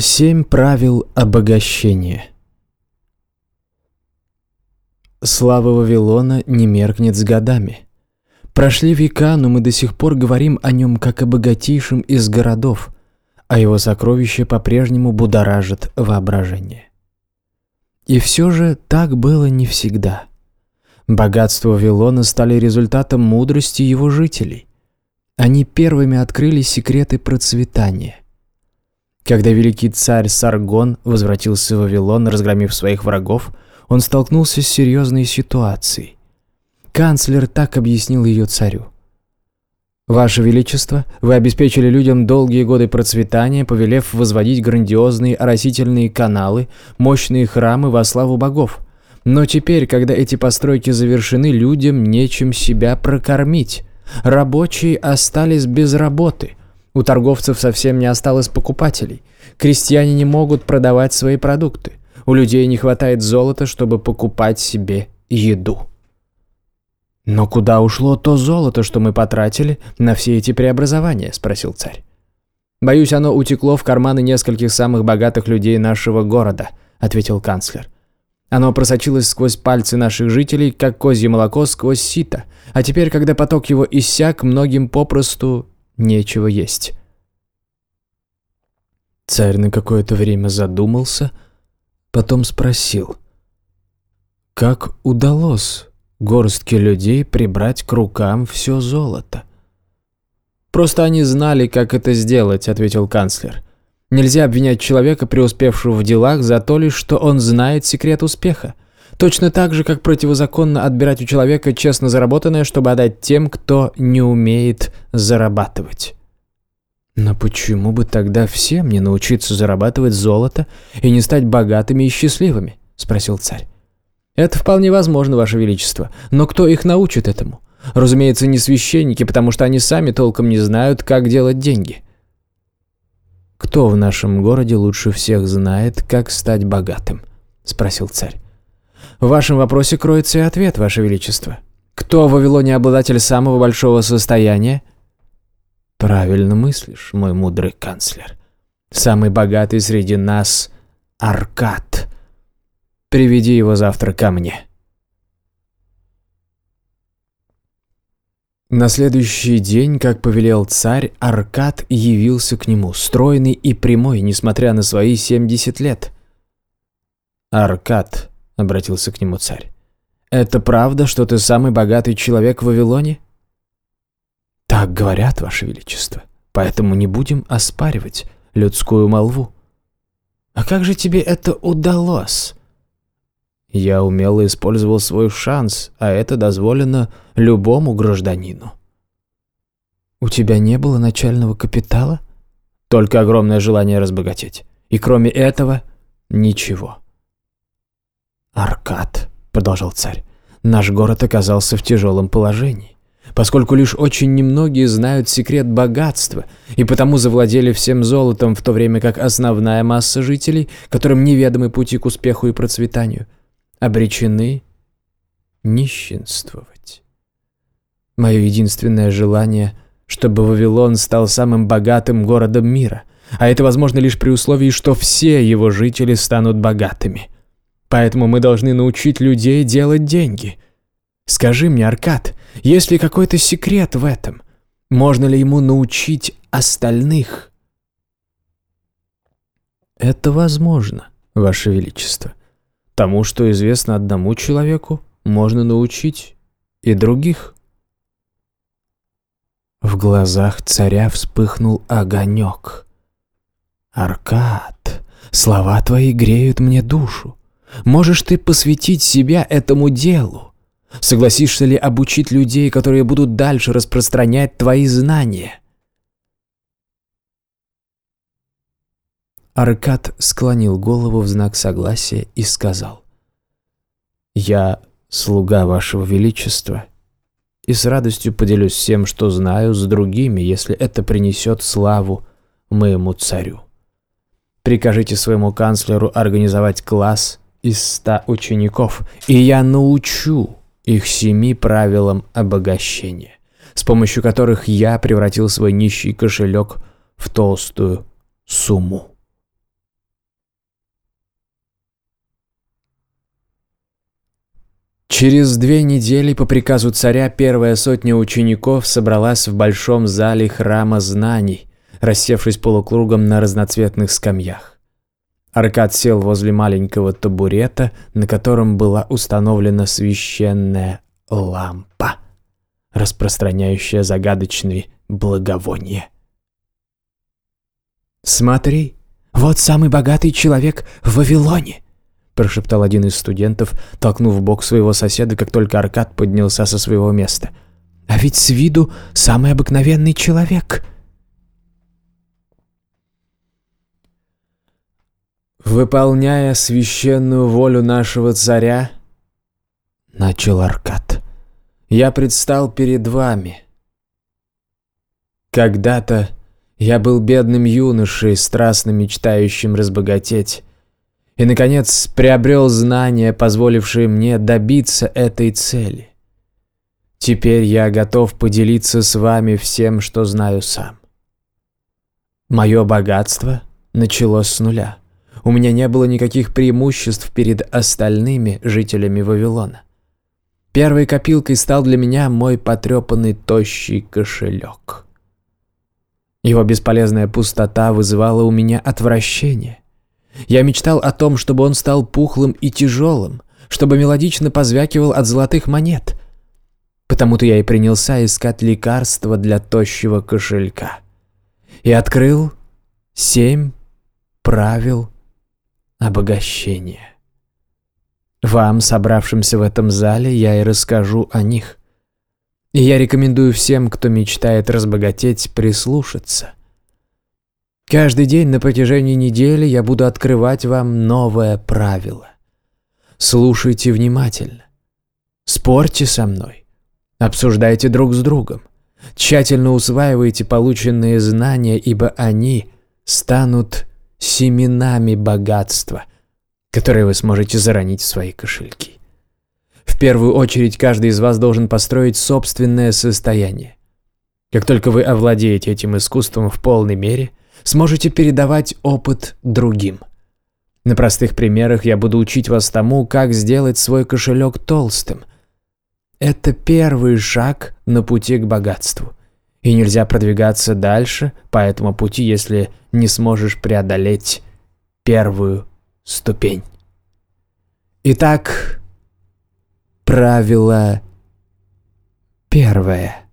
Семь правил обогащения. Слава Вавилона не меркнет с годами. Прошли века, но мы до сих пор говорим о нем как о богатейшем из городов, а его сокровища по-прежнему будоражат воображение. И все же так было не всегда. Богатства Вавилона стали результатом мудрости его жителей. Они первыми открыли секреты процветания – когда великий царь Саргон возвратился в Вавилон, разгромив своих врагов, он столкнулся с серьезной ситуацией. Канцлер так объяснил ее царю. «Ваше Величество, вы обеспечили людям долгие годы процветания, повелев возводить грандиозные оросительные каналы, мощные храмы во славу богов. Но теперь, когда эти постройки завершены, людям нечем себя прокормить. Рабочие остались без работы. У торговцев совсем не осталось покупателей. Крестьяне не могут продавать свои продукты. У людей не хватает золота, чтобы покупать себе еду. «Но куда ушло то золото, что мы потратили на все эти преобразования?» – спросил царь. «Боюсь, оно утекло в карманы нескольких самых богатых людей нашего города», – ответил канцлер. «Оно просочилось сквозь пальцы наших жителей, как козье молоко сквозь сито, а теперь, когда поток его иссяк, многим попросту нечего есть. Царь на какое-то время задумался, потом спросил, как удалось горстке людей прибрать к рукам все золото? «Просто они знали, как это сделать», — ответил канцлер. «Нельзя обвинять человека, преуспевшего в делах, за то лишь, что он знает секрет успеха. Точно так же, как противозаконно отбирать у человека честно заработанное, чтобы отдать тем, кто не умеет зарабатывать. Но почему бы тогда всем не научиться зарабатывать золото и не стать богатыми и счастливыми? Спросил царь. Это вполне возможно, Ваше Величество, но кто их научит этому? Разумеется, не священники, потому что они сами толком не знают, как делать деньги. Кто в нашем городе лучше всех знает, как стать богатым? Спросил царь. В вашем вопросе кроется и ответ, Ваше Величество. Кто в Вавилоне обладатель самого большого состояния? Правильно мыслишь, мой мудрый канцлер. Самый богатый среди нас — Аркад. Приведи его завтра ко мне. На следующий день, как повелел царь, Аркад явился к нему, стройный и прямой, несмотря на свои 70 лет. «Аркад», обратился к нему царь. «Это правда, что ты самый богатый человек в Вавилоне?» «Так говорят, Ваше Величество, поэтому не будем оспаривать людскую молву». «А как же тебе это удалось?» «Я умело использовал свой шанс, а это дозволено любому гражданину». «У тебя не было начального капитала?» «Только огромное желание разбогатеть. И кроме этого, ничего». «Аркад», — продолжал царь, — «наш город оказался в тяжелом положении, поскольку лишь очень немногие знают секрет богатства и потому завладели всем золотом, в то время как основная масса жителей, которым неведомы пути к успеху и процветанию, обречены нищенствовать. Мое единственное желание — чтобы Вавилон стал самым богатым городом мира, а это возможно лишь при условии, что все его жители станут богатыми». Поэтому мы должны научить людей делать деньги. Скажи мне, Аркад, есть ли какой-то секрет в этом? Можно ли ему научить остальных? Это возможно, Ваше Величество. Тому, что известно одному человеку, можно научить и других. В глазах царя вспыхнул огонек. «Аркад, слова твои греют мне душу. Можешь ты посвятить себя этому делу? Согласишься ли обучить людей, которые будут дальше распространять твои знания? Аркад склонил голову в знак согласия и сказал. «Я слуга вашего величества и с радостью поделюсь всем, что знаю, с другими, если это принесет славу моему царю. Прикажите своему канцлеру организовать класс из ста учеников, и я научу их семи правилам обогащения, с помощью которых я превратил свой нищий кошелек в толстую сумму. Через две недели по приказу царя первая сотня учеников собралась в большом зале храма знаний, рассевшись полукругом на разноцветных скамьях. Аркад сел возле маленького табурета, на котором была установлена священная лампа, распространяющая загадочные благовония. «Смотри, вот самый богатый человек в Вавилоне!» прошептал один из студентов, толкнув бок своего соседа, как только Аркад поднялся со своего места. «А ведь с виду самый обыкновенный человек!» «Выполняя священную волю нашего царя, — начал Аркад, — я предстал перед вами. Когда-то я был бедным юношей, страстно мечтающим разбогатеть, и, наконец, приобрел знания, позволившие мне добиться этой цели. Теперь я готов поделиться с вами всем, что знаю сам. Мое богатство началось с нуля. У меня не было никаких преимуществ перед остальными жителями Вавилона. Первой копилкой стал для меня мой потрепанный тощий кошелек. Его бесполезная пустота вызывала у меня отвращение – я мечтал о том, чтобы он стал пухлым и тяжелым, чтобы мелодично позвякивал от золотых монет. Потому-то я и принялся искать лекарства для тощего кошелька. И открыл семь правил обогащения. Вам, собравшимся в этом зале, я и расскажу о них. И я рекомендую всем, кто мечтает разбогатеть, прислушаться. Каждый день на протяжении недели я буду открывать вам новое правило. Слушайте внимательно. Спорьте со мной. Обсуждайте друг с другом. Тщательно усваивайте полученные знания, ибо они станут семенами богатства, которые вы сможете заронить в свои кошельки. В первую очередь каждый из вас должен построить собственное состояние. Как только вы овладеете этим искусством в полной мере – сможете передавать опыт другим. На простых примерах я буду учить вас тому, как сделать свой кошелек толстым. Это первый шаг на пути к богатству. И нельзя продвигаться дальше по этому пути, если не сможешь преодолеть первую ступень. Итак, правило первое.